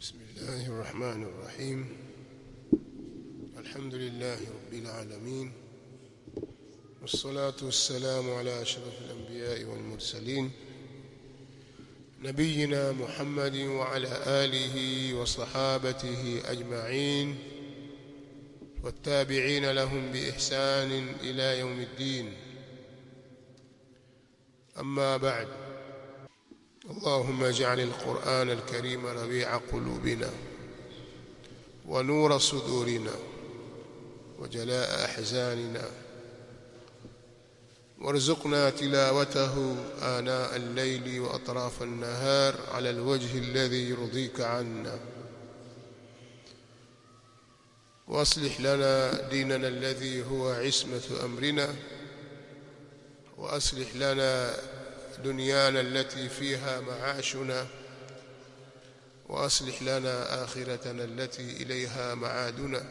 بسم الله الرحمن الرحيم. الحمد لله رب العالمين. والصلاة والسلام على أشرف الأنبياء والمرسلين نبينا محمد وعلى آله وصحابته أجمعين. والتابعين لهم بإحسان إلى يوم الدين. أما بعد اللهم اجعل القرآن الكريم ربيع قلوبنا ونور صدورنا وجلاء أحزاننا. وارزقنا تلاوته آناء الليل وأطراف النهار على الوجه الذي يرضيك عنا. وأصلح لنا ديننا الذي هو عصمة أمرنا. وأصلح لنا دنيانا التي فيها معاشنا وأصلح لنا آخرتنا التي إليها معادنا.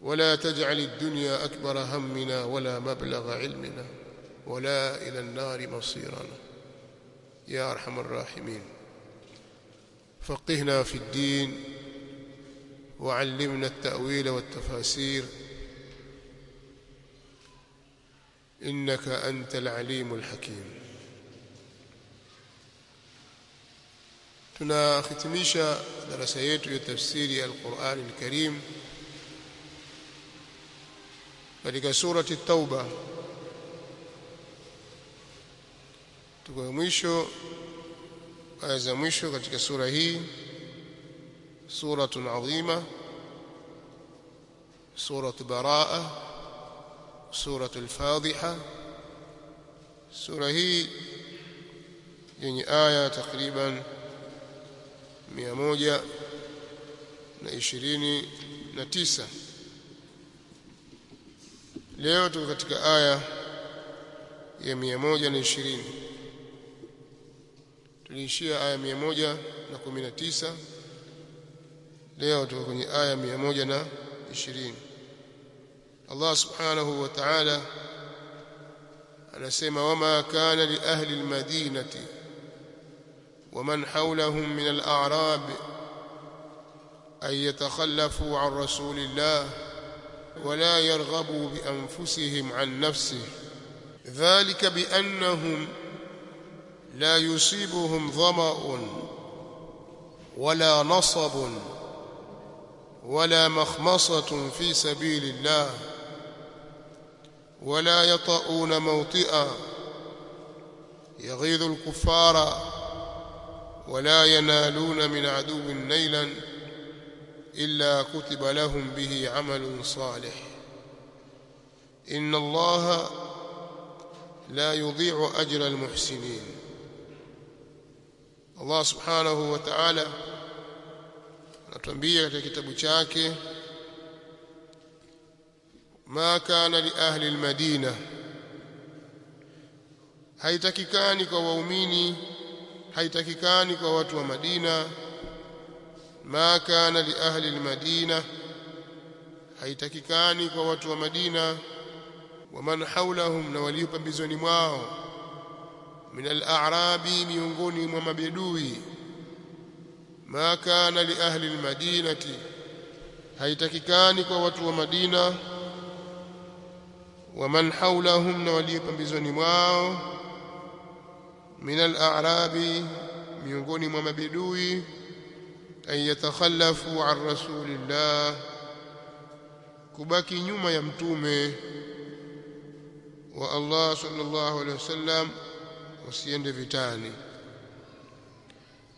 ولا تجعل الدنيا أكبر همنا ولا مبلغ علمنا ولا إلى النار مصيرنا. يا أرحم الراحمين. فقهنا في الدين وعلمنا التأويل والتفاسير إنك أنت العليم الحكيم. تنا تناختمش درسيت تفسير القرآن الكريم ذلك سورة التوبة تقوميش ويزميش ذلك سورة هي سورة عظيمة سورة براءة suratu al-Fadhiha. Sura hii yenye aya takriban mia moja na ishirini na tisa. Leo tuko katika aya ya mia moja na ishirini. Tuliishia aya mia moja na kumi na tisa. Leo tuko kwenye aya mia moja na ishirini Allah subhanahu wa ta'ala kana li ahli almadinati ومن حولهم من الأعراب أن يتخلفوا عن رسول الله ولا يرغبوا بأنفسهم عن نفسه. ذلك بأنهم لا يصيبهم ظمأ ولا نصب ولا مخمصة في سبيل الله. ولا يطؤون موطئا. يغيظ الكفار ولا ينالون من عدو نيلا إلا كتب لهم به عمل صالح. إن الله لا يضيع أجر المحسنين. الله سبحانه وتعالى anatuambia katika kitabu chake kana li ahli almadina. Haitakikani kwa waumini haitakikani kwa watu wa Madina. Ma kana li ahli almadina. Haitakikani kwa watu wa Madina. Wa man haulahum na walio pembezoni mwao. Min al-a'rabi miongoni mwa mabedui ma kana li ahli almadinati. Haitakikani kwa watu wa Madina ومن حولهم نوليه بمزوني ماو. من الأعراب ميقوني ما مبدوي أن يتخلفوا عن رسول الله. كباكي نيوم يمتومي. والله صلى الله عليه وسلم وسيند فتاني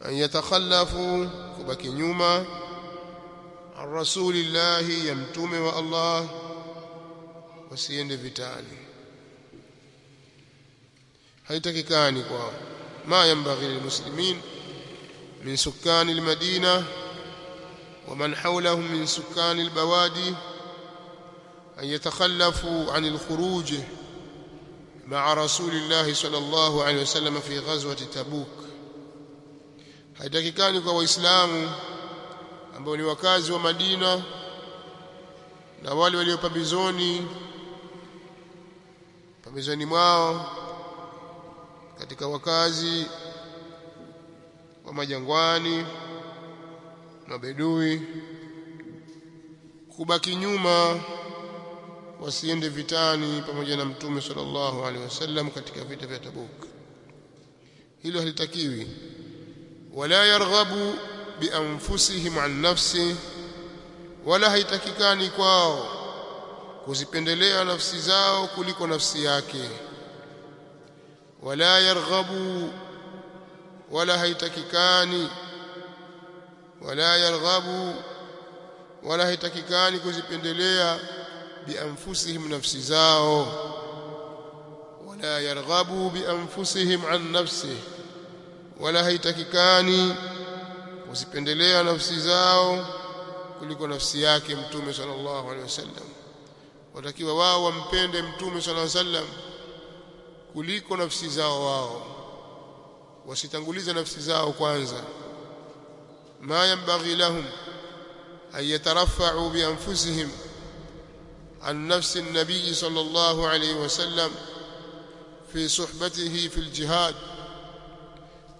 أن يتخلفوا كباكي نيوم عن رسول الله يمتومي والله wasiende vitani haitakikani kwao ma yanbaghi lilmuslimin min sukani almadina ومن حولهم من سكان البوادي أن يتخلفوا عن الخروج مع رسول الله صلى الله عليه وسلم في غزوة تبوك haitakikani kwa waislamu ambao ni wakazi wa Madina na wale walio pambizoni pambizoni mwao katika wakazi wa majangwani mabedui kubaki nyuma wasiende vitani pamoja na mtume sallallahu alaihi wasallam katika vita vya Tabuk. Hilo halitakiwi. Wala yarghabu bianfusihim an nafsi wala haitakikani kwao kuzipendelea nafsi zao kuliko nafsi yake wala yarghabu wala haitakikani wala yarghabu wala haitakikani kuzipendelea bianfusihim nafsi zao wala yarghabu bianfusihim an nafsi wala haitakikani kuzipendelea nafsi zao kuliko nafsi yake mtume sallallahu alaihi wasallam watakiwa wao wampende mtume alaihi wasallam kuliko nafsi zao wao wasitangulize nafsi zao kwanza ma yanbaghi lahum an yatarafa'u bi anfusihim an nafsi an-nabiy sallallahu alayhi wasallam fi suhbatihi fi al-jihad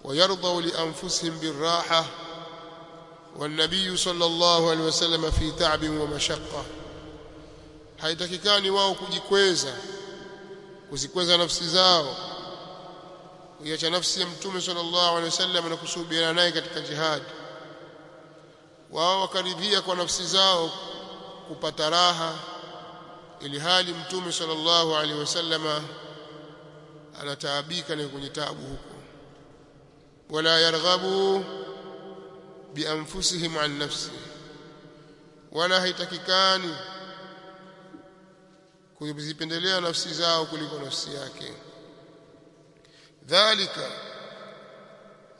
ويرضوا لأنفسهم بالراحة والنبي صلى الله عليه وسلم في تعب ومشقة haitakikani wao kujikweza kuzikweza nafsi zao. Kuiacha nafsi ya mtume sallallahu alaihi wasallam na kusubiana naye katika jihad. Wao wakaridhia kwa nafsi zao kupata raha ili hali mtume sallallahu alaihi wasallama anataabika na kwenye taabu huko. Wala yarghabu bianfusihim an nafsi. Wala haitakikani kuzipendelea nafsi zao kuliko nafsi yake. Dhalika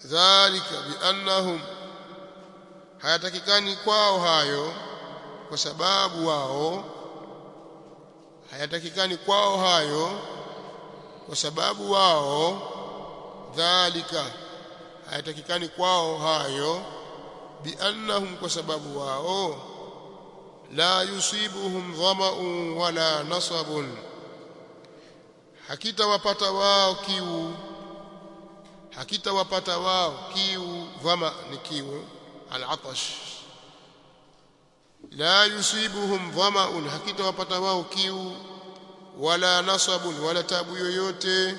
dhalika biannahum hayatakikani kwao hayo kwa sababu wao hayatakikani kwao hayo kwa sababu wao dhalika hayatakikani kwao hayo biannahum kwa sababu wao la yusibuhum dhama'un wala nasabun hakitawapata wao kiu hakitawapata wao kiu dhama ni kiu al-atash la yusibuhum dhama'un hakitawapata wao kiu wala nasabun wala tabu yoyote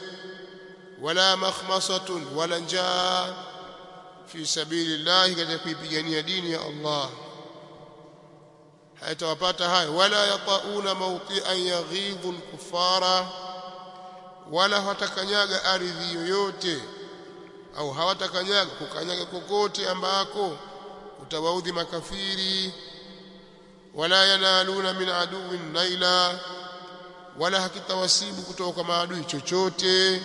wala makhmasatun wala njaa fi sabilillah katika kuipigania dini ya Allah hayatawapata hayo. Wala yatauna mawti'an yaghidhu al-kuffara. Wala hawatakanyaga ardhi yoyote. Au hawatakanyaga kukanyaga kokote ambako utawaudhi makafiri. Wala yanaluna min aduwin naila. Wala hakitawasibu kutoka kwa maadui chochote.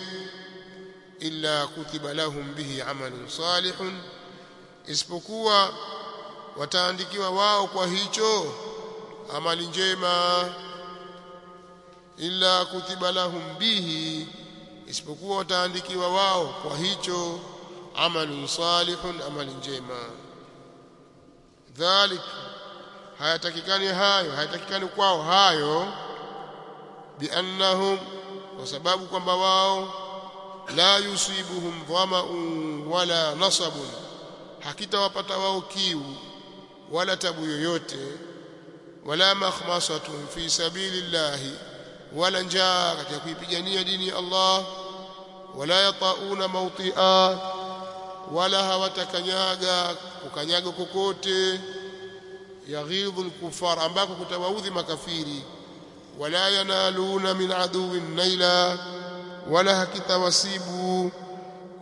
Illa kutiba lahum bihi amalun salihun. Isipokuwa wataandikiwa wao kwa hicho amali njema illa kutiba lahum bihi isipokuwa wataandikiwa wao kwa hicho amalun salihun amali njema. Dhalik hayatakikani hayo hayatakikani kwao hayo biannahum kwa sababu kwamba wao la yusibuhum dhama'un wala nasabun hakitawapata wao kiu wala tabu yoyote wala makhmasatun fi sabilillahi wala njaa katika kuipigania dini ya Allah wala yatauna mawti'a wala hawatakanyaga kukanyaga kokote yaghidhu al-kuffar ambako kutawaudhi makafiri wala yanaluna min aduwin naila wala hakitawasibu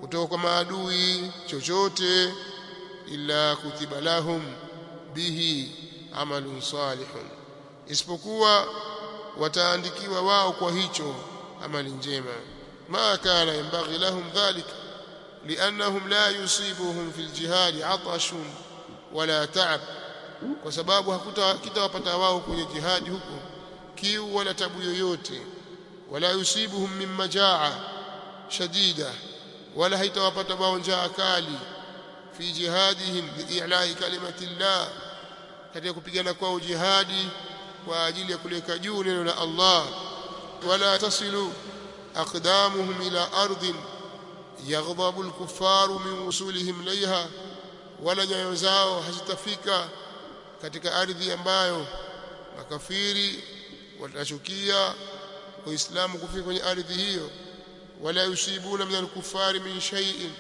kutoka kwa maadui chochote illa kutiba lahum bihi amalun salihun. Isipokuwa wataandikiwa wao kwa hicho amali njema. Ma kana yanbaghi lahum dhalik liannahum la yusibuhum fil jihad atashun wala ta'ab. Kwa sababu hakutawapata wao kwenye jihadi huko kiu wala tabu yoyote. Wala yusibuhum min majaa shadida wala haitawapata wao njaa kali. Fi jihadihim bi'la'i kalimati llah katika kupigana kwa ujihadi kwa ajili ya kuleka juu neno la Allah. Wala tasilu aqdamuhum ila ardhin yaghdabu al-kuffaru min wusulihim ilayha wala nyayo zao hazitafika katika ardhi ambayo makafiri watachukia waislamu kufika kwenye ardhi hiyo. Wala yusibuna min al-kuffari min shay'in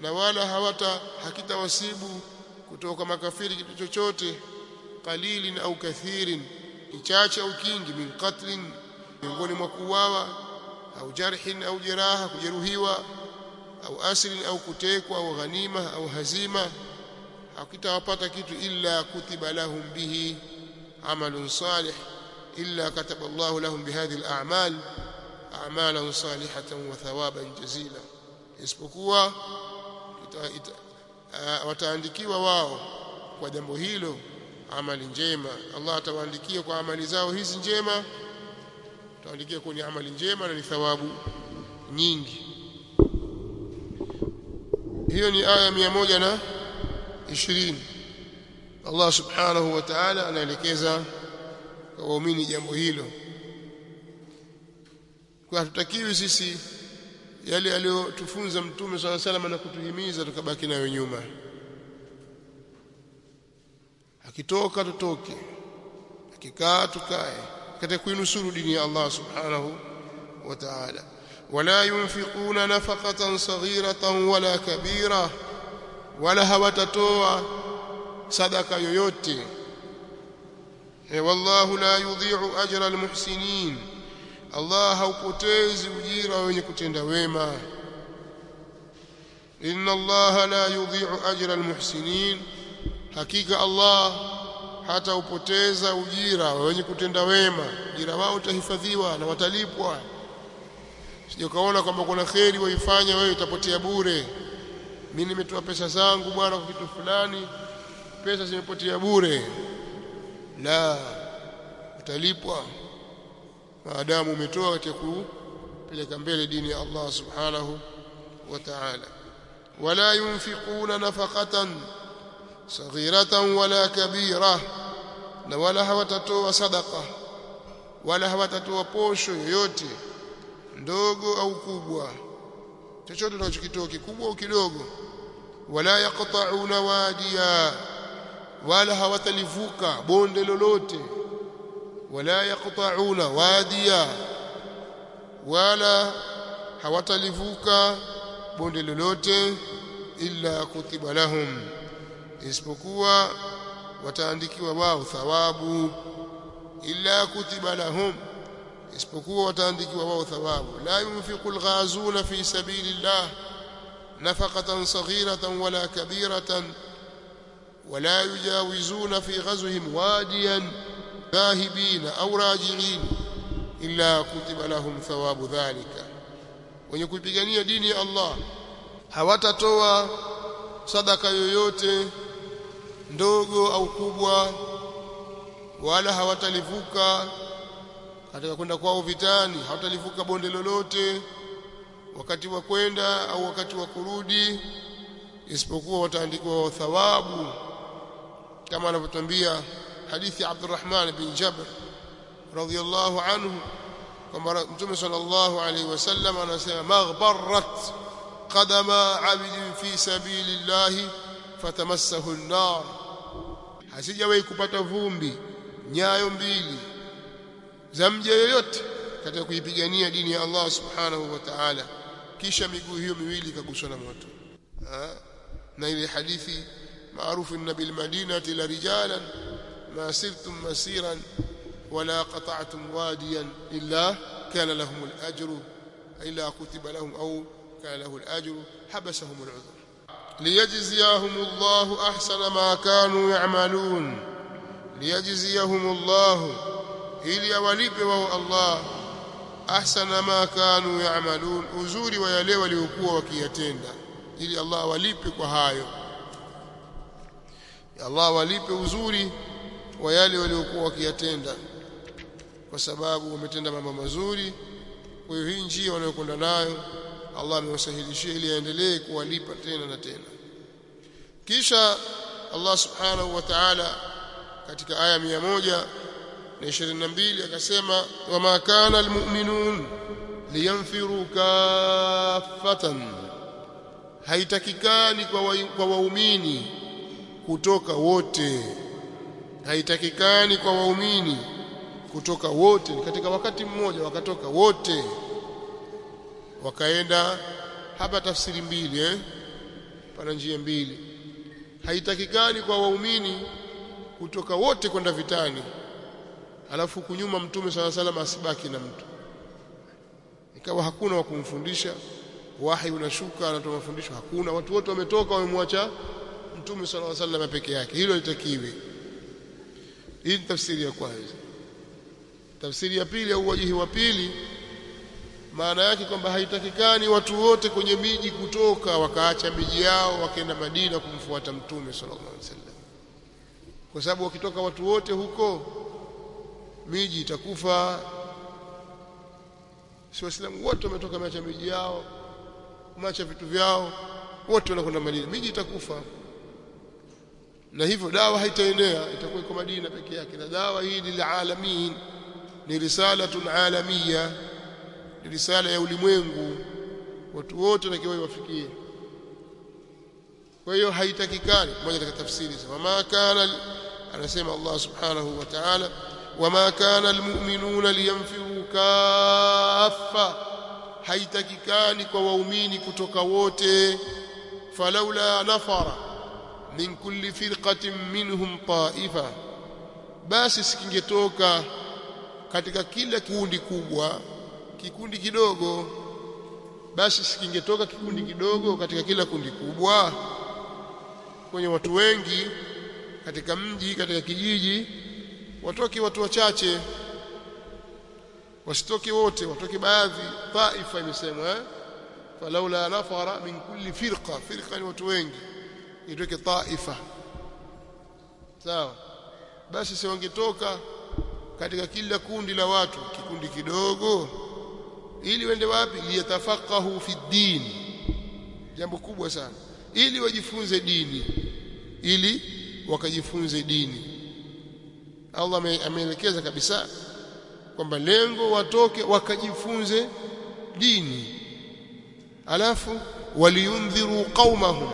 na wala hawata hakitawasibu kutoka makafiri kitu chochote qalilin au kathirin kichache au kingi min qatlin miongoni mwa kuuawa au jarhin au jeraha kujeruhiwa au asrin au kutekwa au ghanima au hazima hakitawapata kitu illa kutiba lahum bihi amalun salih illa kataba Allah lahum bihadhihi al-a'mal a'malan salihatan wa thawaban jazila. Isipokuwa wataandikiwa wao kwa jambo hilo amali njema. Allah atawaandikia kwa amali zao hizi njema atawaandikia kwenye amali njema na ni thawabu nyingi. Hiyo ni aya mia moja na ishirini. Allah subhanahu wa ta'ala anaelekeza kwa waumini jambo hilo. Kwa hatutakiwi sisi yale aliyotufunza mtume swalla sallam na kutuhimiza tukabaki nayo nyuma akitoka tutoke akikaa tukae katika kuinusuru dini ya Allah subhanahu wa ta'ala. Wala yunfiquna nafaqatan saghiratan wala kabira wala hawatatoa sadaka yoyote. E wallahu la yudhi'u ajra almuhsinin. Allah haupotezi ujira wenye kutenda wema. Inna Allah la yudhi'u ajra almuhsinin hakika Allah hata upoteza ujira wenye kutenda wema. Ujira wao utahifadhiwa na watalipwa. Sio kaona kwamba kuna kheri waifanya wewe utapotea bure. Mimi nimetoa pesa zangu bwana kwa kitu fulani pesa zimepotea bure. La utalipwa. Maadamu umetoa katika kupeleka mbele dini ya Allah subhanahu wa ta'ala. Wala yunfiquna nafaqatan saghiratan wala kabira na wala hawatatoa sadaqa wala hawatatoa posho yoyote ndogo au kubwa chochote unachokitoa kikubwa au kidogo wala yaqta'una wadiya wala hawatalivuka bonde lolote wala yaqta'una wadiya wala hawatalivuka bonde lolote illa kutiba lahum isipokuwa wataandikiwa wao thawabu illa kutiba lahum isipokuwa wataandikiwa wao thawabu la yunfiqu alghazuna fi sabilillah nafaqatan saghiratan wala kabiratan ولا يجاوزون في غزوهم واديا ذاهبين أو راجعين إلا كتب لهم ثواب ذلك wenye kuipigania dini ya Allah hawatatoa sadaka yoyote ndogo au kubwa wala hawatalivuka katika kwenda kwao vitani hawatalivuka bonde lolote wakati wa kwenda au wakati wa kurudi isipokuwa wataandikiwa thawabu kama anavyotambia hadithi ya Abdurrahman bin Jabr radhiyallahu anhu kwamba Mtume sallallahu alayhi wasallam anasema maghbarat qadama 'abdin fi sabilillahi fatamassahu an-nar hasijawahi kupata vumbi nyayo mbili za mja yoyote katika kuipigania dini ya Allah subhanahu wa ta'ala kisha miguu hiyo miwili ikaguswa na moto na ile hadithi maarufu inna bil madinati la rijalan ma sirtum masiran wala qata'tum wadiyan illa kana lahum al ajru illa kutiba lahum aw kana lahu al ajru habasahum al udhr liyajziyahum الله احسن ما كانوا يعملون ليجزيهم الله ili awalipe wao Allah ahsana ma kanu ya'malun uzuri wa yale waliokuwa wakiyatenda. Ili Allah awalipe kwa hayo. Allah awalipe uzuri wa yale waliokuwa wakiyatenda. Kwa sababu wametenda mambo mazuri kwa hiyo hii njia wanayokwenda nayo Allah amewasahilishia ili aendelee kuwalipa tena na tena. Kisha Allah subhanahu wa ta'ala katika aya 122 akasema wa ma kana almu'minun liyanfiru kaffatan. Haitakikani kwa wa, kwa waumini kutoka wote. Haitakikani kwa waumini kutoka wote. Katika wakati mmoja wakatoka wote wakaenda hapa tafsiri mbili eh? Pana njia mbili. Haitakikani kwa waumini kutoka wote kwenda vitani alafu kunyuma mtume sala salam asibaki na mtu. Ikawa hakuna wa kumfundisha wahi unashuka anatoa mafundisho hakuna. Watu wote wametoka wamemwacha mtume sala salam peke yake. Hilo litakiwi hii ni tafsiri ya kwanza. Tafsiri ya pili au wajihi wa pili maana yake kwamba haitakikani watu wote kwenye miji kutoka wakaacha miji yao wakaenda Madina kumfuata mtume sallallahu alaihi wasallam. Kwa sababu wakitoka watu wote huko miji itakufa. Si waislamu wote wametoka wameacha miji yao wameacha vitu vyao wote wanakwenda Madina. Miji itakufa. Na hivyo dawa haitaenea itakuwa iko Madina peke yake. Na dawa hii lilalamin ni risalatun alamia ni risala ya ulimwengu watu wote takiwa iwafikie kwa hiyo haitakikani moja katika tafsiri wama kana anasema Allah subhanahu wa ta'ala wama kana almu'minuna liyanfiru kaffa. Haitakikani kwa waumini kutoka wote falaula nafara min kulli firqatin minhum ta'ifa. Basi sikingetoka katika kila kundi kubwa kikundi kidogo basi sikingetoka kikundi kidogo katika kila kundi kubwa. Kwenye watu wengi katika mji katika kijiji watoke watu wachache wasitoke wote watoke baadhi taifa imesemwa eh? Falaula nafara min kulli firqa firqa ni watu wengi itoke taifa. Sawa. Basi si wangetoka katika kila kundi la watu kikundi kidogo ili wende wapi? Liyatafaqahu fi din jambo kubwa sana. Ili wajifunze dini. Ili wakajifunze dini. Allah ameelekeza kabisa kwamba lengo watoke wakajifunze dini. Alafu waliyundhiru qaumahum.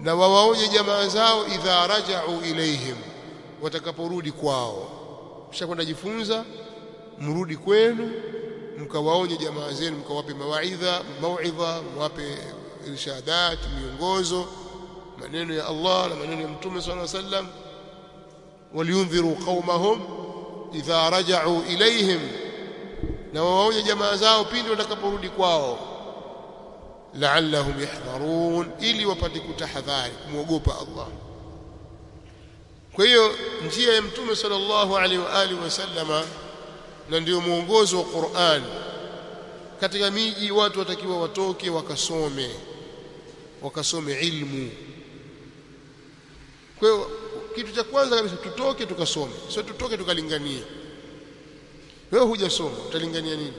Na wawaoje jamaa zao idha raja'u ilaihim watakaporudi kwao. Mshakwenda jifunza mrudi kwenu mkawaonye jamaa zenu mkawape mawaidha mauidha mwape irshadat miongozo maneno ya Allah na maneno ya Mtume صلى الله عليه وسلم waliundhiru qaumahum idha raja'u ilaihim na waonye jamaa zao pindi watakaporudi kwao la'allahum yahdharun ili wapate kutahadhari kumwogopa Allah kwa hiyo njia ya Mtume sallallahu alaihi wa alihi wasallama na ndio mwongozo wa Qur'an. Katika miji watu watakiwa watoke wakasome wakasome ilmu. Kwa hiyo kitu cha kwanza kabisa tutoke tukasome sio tutoke tukalingania wewe hujasoma utalingania nini?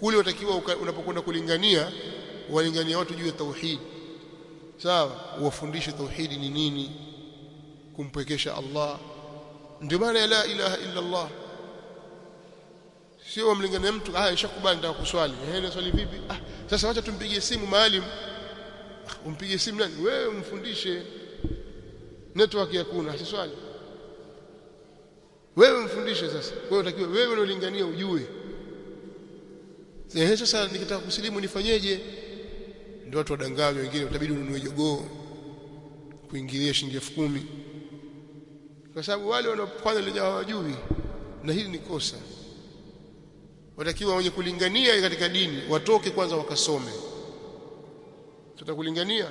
Kule watakiwa unapokwenda kulingania walingania watu juu ya tauhid. Sawa uwafundishe tauhidi ni nini kumpekesha Allah. Ndio maana la ilaha illa Allah sio wamlingania mtu ah ishakubali nataka kuswali. Eh na swali vipi? Ah sasa wacha tumpigie simu maalim. Umpigie simu nani? Wewe mfundishe network hakuna swali wewe mfundishe sasa. Wewe utakiwa wewe unalingania ujue. Eh sasa nikitaka kusilimu nifanyeje? Ndio watu wadanganywa wengine utabidi ununue jogoo kuingilia shilingi elfu kumi. Kwa sababu wale wanaofanya leo hawajui. Na hili ni kosa watakiwa wenye kulingania katika dini watoke kwanza wakasome. Tutakulingania?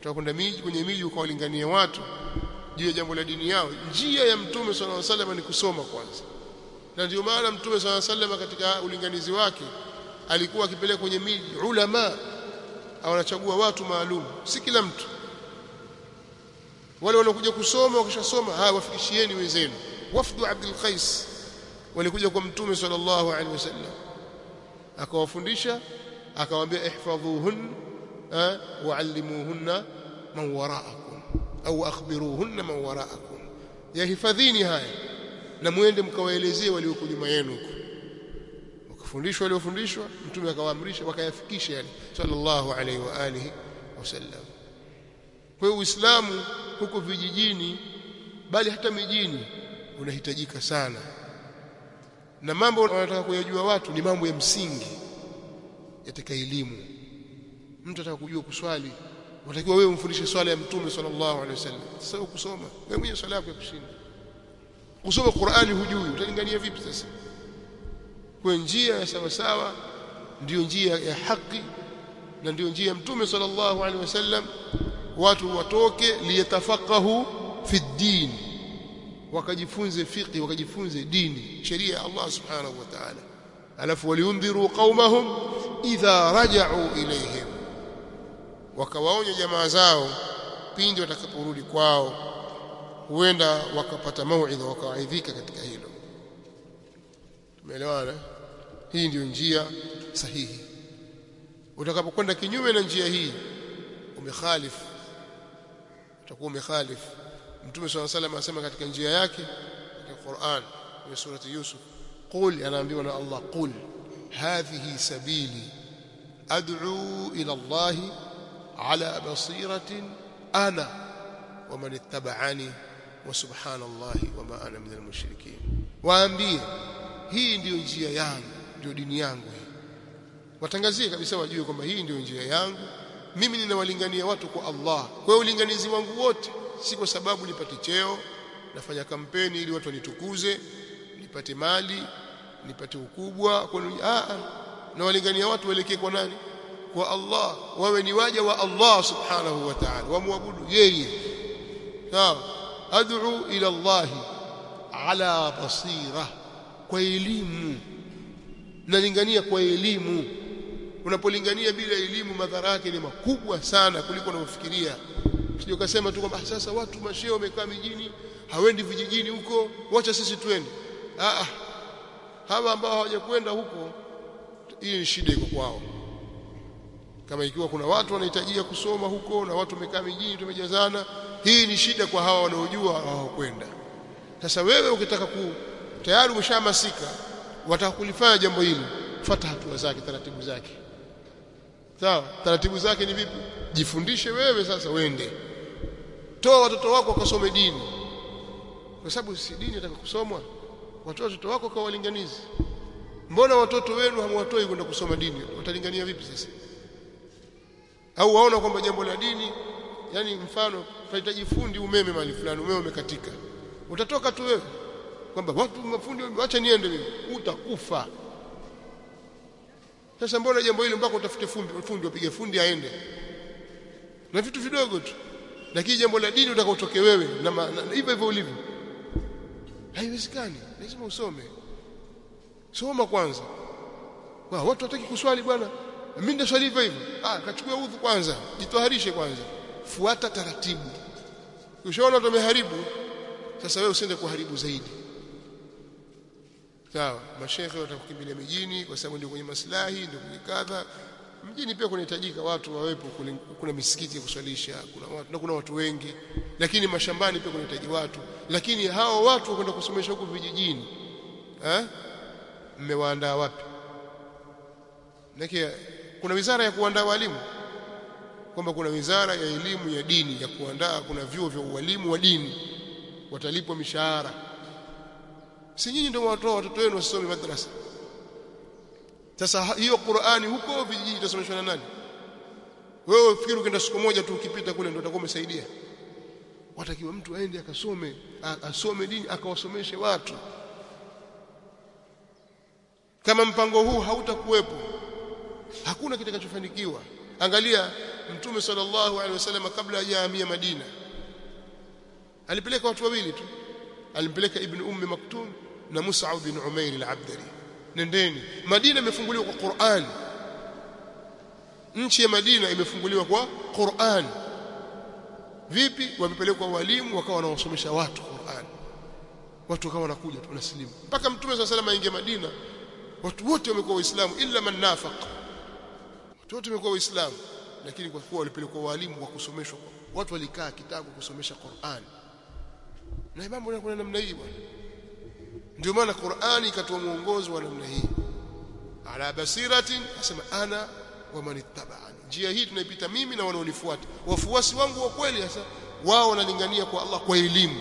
Tutakwenda miji kwenye miji ukawalingania watu juu ya jambo la dini yao. Njia ya mtume alaihi wasallam ni kusoma kwanza. Na ndio maana mtume alaihi wasallam katika ulinganizi wake alikuwa akipeleka kwenye miji ulama au anachagua watu maalum si kila mtu. Wale wanaokuja kusoma wakishasoma haya wafikishieni wenzenu. Wafdu Abdul Qais walikuja kwa mtume sallallahu alaihi wasallam. Akawafundisha akawaambia ihfadhuhun wa'allimuhunna man wara'akum au akhbiruhunna man wara'akum. Yahifadhini haya na muende mkawaelezee walioko nyuma yenu wakafundishwa waliofundishwa mtume akawaamrisha wakayafikisha yani sallallahu alaihi wa alihi wasallam. Kwa hiyo uislamu huko vijijini bali hata mijini unahitajika sana na mambo wanataka kuyajua watu ni mambo ya msingi yataka elimu. Mtu ataka kujua kuswali unatakiwa wewe umfundishe swala ya mtume sallallahu alaihi wasallam. Sasa kusoma wewe mwenyewe swala yako ya kushinda. Kusoma Qur'ani hujui utalingania vipi sasa? Kwa njia ya sawa sawa ndiyo njia ya haki na ndiyo njia ya mtume sallallahu alaihi wasallam watu watoke liyatafaqahu fi din wakajifunze fiqh wakajifunze dini sheria ya Allah subhanahu wa ta'ala. Alafu waliundhiru qaumahum idha raja'u ilayhim wakawaonya jamaa zao pindi watakaporudi kwao huenda wakapata mauidha wakawaidhika katika hilo. Tumeelewana? Hii ndiyo njia sahihi. Utakapokwenda kinyume na njia hii umekhalifu utakuwa umekhalif mtume swalla salam asema katika njia yake katika Qur'an kwenye surati Yusuf qul anaambiwa na Allah qul hadhihi sabili ad'u ila Allah ala basiratin ana wa man ittaba'ani wa subhanallahi wa ma ana minal mushrikin. Waambie hii ndiyo njia yangu ndio dini yangu hii. Watangazie kabisa wajue kwamba hii ndiyo njia yangu. Mimi ninawalingania watu kwa Allah. Kwa hiyo ulinganizi wangu wote si kwa sababu nipate cheo nafanya kampeni ili watu wanitukuze nipate mali nipate ukubwa kwa ah na walingania watu waelekee kwa nani? Kwa Allah. Wawe ni waja wa Allah subhanahu wa ta'ala. Wamwabudu yeye. Sawa ad'u ila Allah ala basira. Kwa elimu. Nalingania kwa elimu. Unapolingania bila elimu madhara yake ni makubwa sana kuliko unavyofikiria sio ukasema tu kwamba sasa watu mashehe wamekaa mijini hawendi vijijini huko wacha sisi twende. Ah hawa ambao hawajakwenda huko hii ni shida iko kwao. Kama ikiwa kuna watu wanahitajia kusoma huko na watu wamekaa mijini tumejazana hii ni shida kwa hawa wanaojua hawakwenda. Sasa wewe ukitaka ku tayari umeshahamasika wataka kulifanya jambo hili fuata hatua zake taratibu zake. Sawa? Taratibu zake ni vipi? Jifundishe wewe sasa wende toa watoto wako wakasome dini. Kwa sababu si dini nataka kusomwa watoa watoto wako kwa walinganizi. Mbona watoto wenu hamwatoi kwenda kusoma dini? Watalingania vipi sasa? Au waona kwamba jambo la dini yani mfano tunahitaji fundi umeme mahali fulani umeme umekatika. Utatoka tu wewe. Kwamba watu mafundi acha niende mimi. Utakufa. Sasa mbona jambo hili mpaka utafute fundi fundi apige fundi aende? Na vitu vidogo tu lakini jambo la dini utakaotoke wewe na hivyo hivyo ulivyo haiwezekani. Lazima usome. Soma kwanza. Wa watu wataki kuswali bwana. Mimi ndaswali swali hivyo hivyo. Ah kachukua udhu kwanza. Jitoharishe kwanza. Fuata taratibu. Ushaona watu wameharibu? Sasa wewe usiende kuharibu zaidi. Sawa. Mashehe watakukimbilia mijini kwa sababu ndio kwenye maslahi ndio kwenye kadha mjini pia kunahitajika watu wawepo kuna misikiti ya kuswalisha kuna watu na kuna watu wengi lakini mashambani pia kunahitaji watu. Lakini hao watu wakwenda kusomesha huko vijijini eh mmewaandaa wapi? Nake kuna wizara ya kuandaa walimu? Kwamba kuna wizara ya elimu ya dini ya kuandaa kuna vyuo vya ualimu wa dini watalipwa mishahara. Si nyinyi ndio watoa watoto wenu wasome madrasa sasa hiyo Qur'ani huko vijiji itasomeshwa na nani? Wewe fikiri ukienda siku moja tu ukipita kule ndio utakuwa umesaidia? Watakiwa mtu aende akasome asome dini akawasomeshe watu. Kama mpango huu hautakuwepo hakuna kitakachofanikiwa. Angalia mtume sallallahu alaihi wasallam kabla hajahamia Madina alipeleka watu wawili tu. Alimpeleka ibn ummi maktum na Mus'ab bin Umair al-Abdari nendeni. Madina imefunguliwa kwa Qur'an. Nchi ya Madina imefunguliwa kwa Qur'an. Vipi? Wamepelekwa walimu wakawa wanawasomesha watu Qur'an. Watu wakawa wanakuja tu wanasilimu. Mpaka mtume swalla alayhi wasallam Madina watu wote wamekuwa waislamu illa man nafaq. Watu wote wamekuwa waislamu lakini kwa kuwa walipelekwa walimu wa kusomeshwa watu walikaa kitabu kusomesha Qur'an. Na mambo yanakuwa namna hii bwana ndio maana Qur'ani ikatoa mwongozo wa namna hii. Ala basiratin asema ana wa manittaba'ani njia hii tunaipita mimi na wanaonifuata. Wafuasi wangu wa kweli sasa wao wanalingania kwa Allah kwa elimu.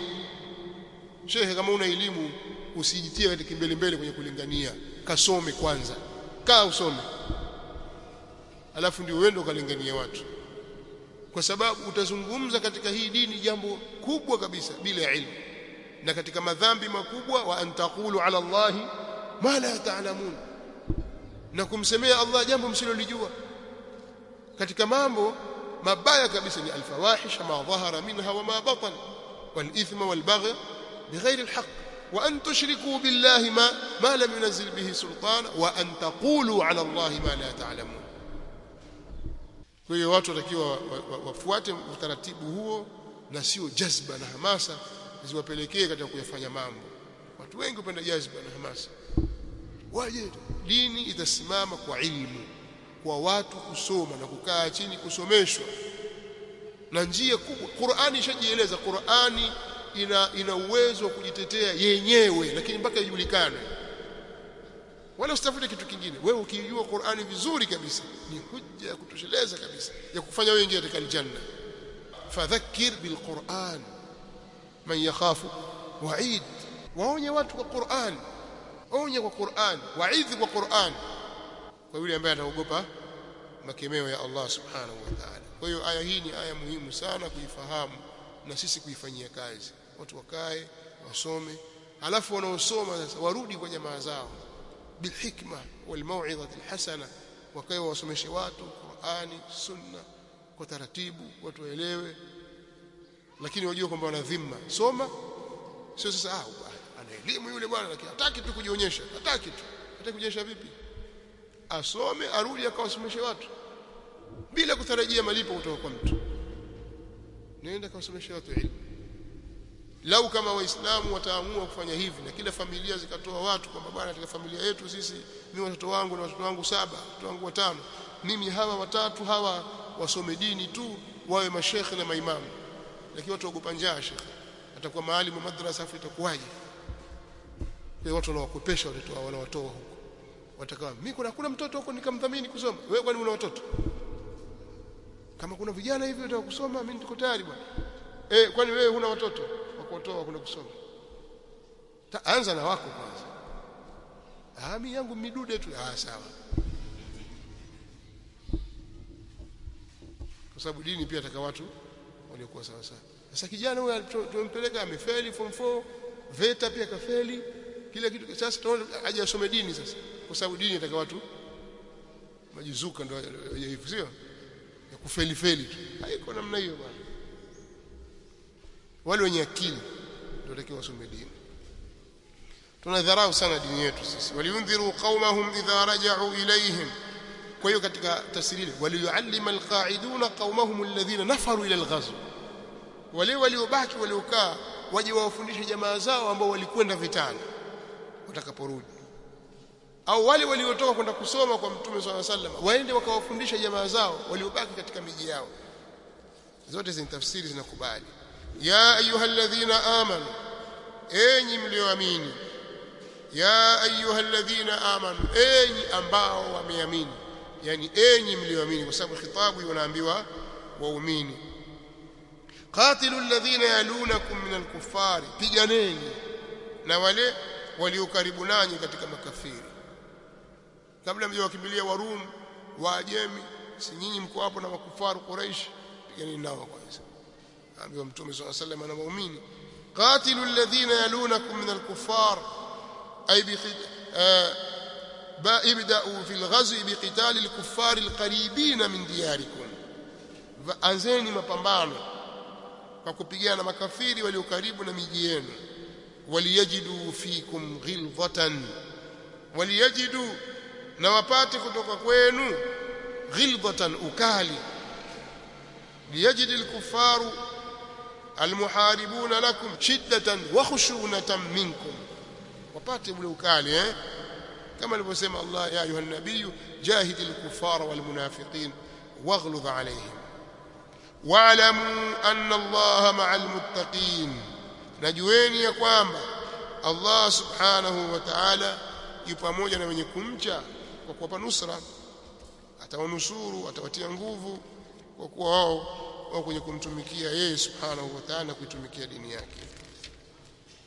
Shehe kama una elimu usijitie katika mbele mbele kwenye kulingania. Kasome kwanza. Kaa usome. Alafu ndio uende ukalingania watu. Kwa sababu utazungumza katika hii dini jambo kubwa kabisa bila ilmu na katika madhambi makubwa wa antaqulu ala Allah ma la ta'lamun na kumsemea Allah jambo msilolijua katika mambo mabaya kabisa ni alfawahish ma dhahara minha wa ma batan والإثم والبغي بغير الحق وأن تشركوا بالله ما ما لم ينزل به سلطان وأن تقولوا على الله ما لا تعلمون kwa hiyo watu watakiwa wafuate utaratibu huo na sio jazba na hamasa ziwapelekee katika kuyafanya mambo. Watu wengi hupenda jazba na hamasa. Waje dini itasimama kwa ilmu kwa watu kusoma na kukaa chini kusomeshwa. Na njia kubwa Qur'ani ishajieleza Qur'ani ina ina uwezo wa kujitetea yenyewe lakini mpaka ijulikane. Wala usitafute kitu kingine. Wewe ukijua Qur'ani vizuri kabisa ni hujja ya kutosheleza kabisa ya kufanya wewe ingie katika aljanna. Fadhakkir bilquran man yakhafu wa'id waonye watu kwa Qur'an onye kwa Qur'an wa'idhi kwa Qur'an. Kwa yule ambaye ataogopa makemeo ya Allah subhanahu wa ta'ala. Kwa hiyo aya hii ni aya muhimu sana kuifahamu na sisi kuifanyia kazi. Watu wakae wasome alafu wanaosoma sasa warudi kwa jamaa zao. Bilhikma walmau'izati alhasana wakae wasomeshe watu Qur'ani sunna kwa taratibu watu waelewe lakini wajua kwamba wana dhima soma sio sasa ah ana elimu yule bwana lakini hataki tu kujionyesha hataki tu. Hataki kujionyesha vipi? Asome arudi akawasomeshe watu. Bila kutarajia malipo kutoka kwa mtu. Nenda kawasomeshe watu elimu. Lau kama waislamu wataamua kufanya hivi na kila familia zikatoa watu kwamba bwana katika familia yetu sisi mimi watoto wangu na watoto wangu saba watoto wangu watano. Mimi hawa watatu hawa wasome dini tu wawe mashekhe na maimamu lakini watu waogopa njaa shekhe atakuwa mahali madrasa afu itakuwaje? Kwa watu wanawakopesha watoto wao wanawatoa huko. Watakawa mimi kuna kuna mtoto huko nikamdhamini kusoma. Wewe kwani una watoto? Kama kuna vijana hivi wataka kusoma mimi niko tayari bwana. Eh kwani wewe huna watoto? Wa kutoa kuna kusoma. Anza na wako kwanza. Ah mimi yangu midude tu. Ah sawa. Kwa sababu dini pia ataka watu waliokuwa sawa sawa sasa kijana huyo tumpeleka amefeli form 4 veta pia kafeli kila kitu. Sasa tunaona aje asome dini sasa kwa sababu dini inataka watu majizuka ndio hivyo sio? Ya kufeli feli tu. Haiko namna hiyo bwana. Wale wenye akili ndio takiwa wasome dini. Tunadharau sana dini yetu sisi. Waliundhiru qaumahum idha raja'u ilayhim kwa hiyo katika tafsiri ile waliyuallima alqa'iduna qaumahum alladhina nafaru ila alghazw. Wale waliobaki waliokaa waje wawafundishe jamaa zao ambao walikwenda vitani watakaporudi. Au wale waliotoka kwenda kusoma kwa mtume swalla sallam waende wakawafundisha jamaa zao waliobaki katika miji yao. Zote zina tafsiri zinakubali. Ya ayyuhalladhina amanu enyi mlioamini. Ya ayyuhalladhina amanu enyi ambao wameamini yani enyi mlioamini kwa sababu khitabu wanaambiwa waumini. Qatilu alladhina yalunakum min alkuffari piganeni na wale walio karibu nanyi katika makafiri. Kabla mjawakimbilia warum waajemi si nyinyi mko hapo na makufaru quraish piganeni nao kwanza. Ambiwa mtume swalla sallam na waumini. Qatilu alladhina yalunakum min alkuffar ay bi ابدأوا في الغزو بقتال الكفار القريبين من دياركم. فانزلني مبامبانو فكوبيجانا مكافري واليو قريبو نميجيين وليجدوا فيكم غلظة وليجدوا نواباتي كتوكا كوينو غلظة أكالي ليجد الكفار المحاربون لكم شدة وخشونة منكم وباتي بلوكالي إيه kama alivyosema Allah ya ayuha nabiy jahid alkufara walmunafiqin waghluz alayhim wa'lamu anna Allah ma'al muttaqin. Najueni ya kwamba Allah subhanahu wa ta'ala yu pamoja na wenye kumcha kwa kuwapa nusra atawanusuru atawatia nguvu kwa kuwa wao wao kwenye kumtumikia yeye subhanahu wa kuitumikia dini yake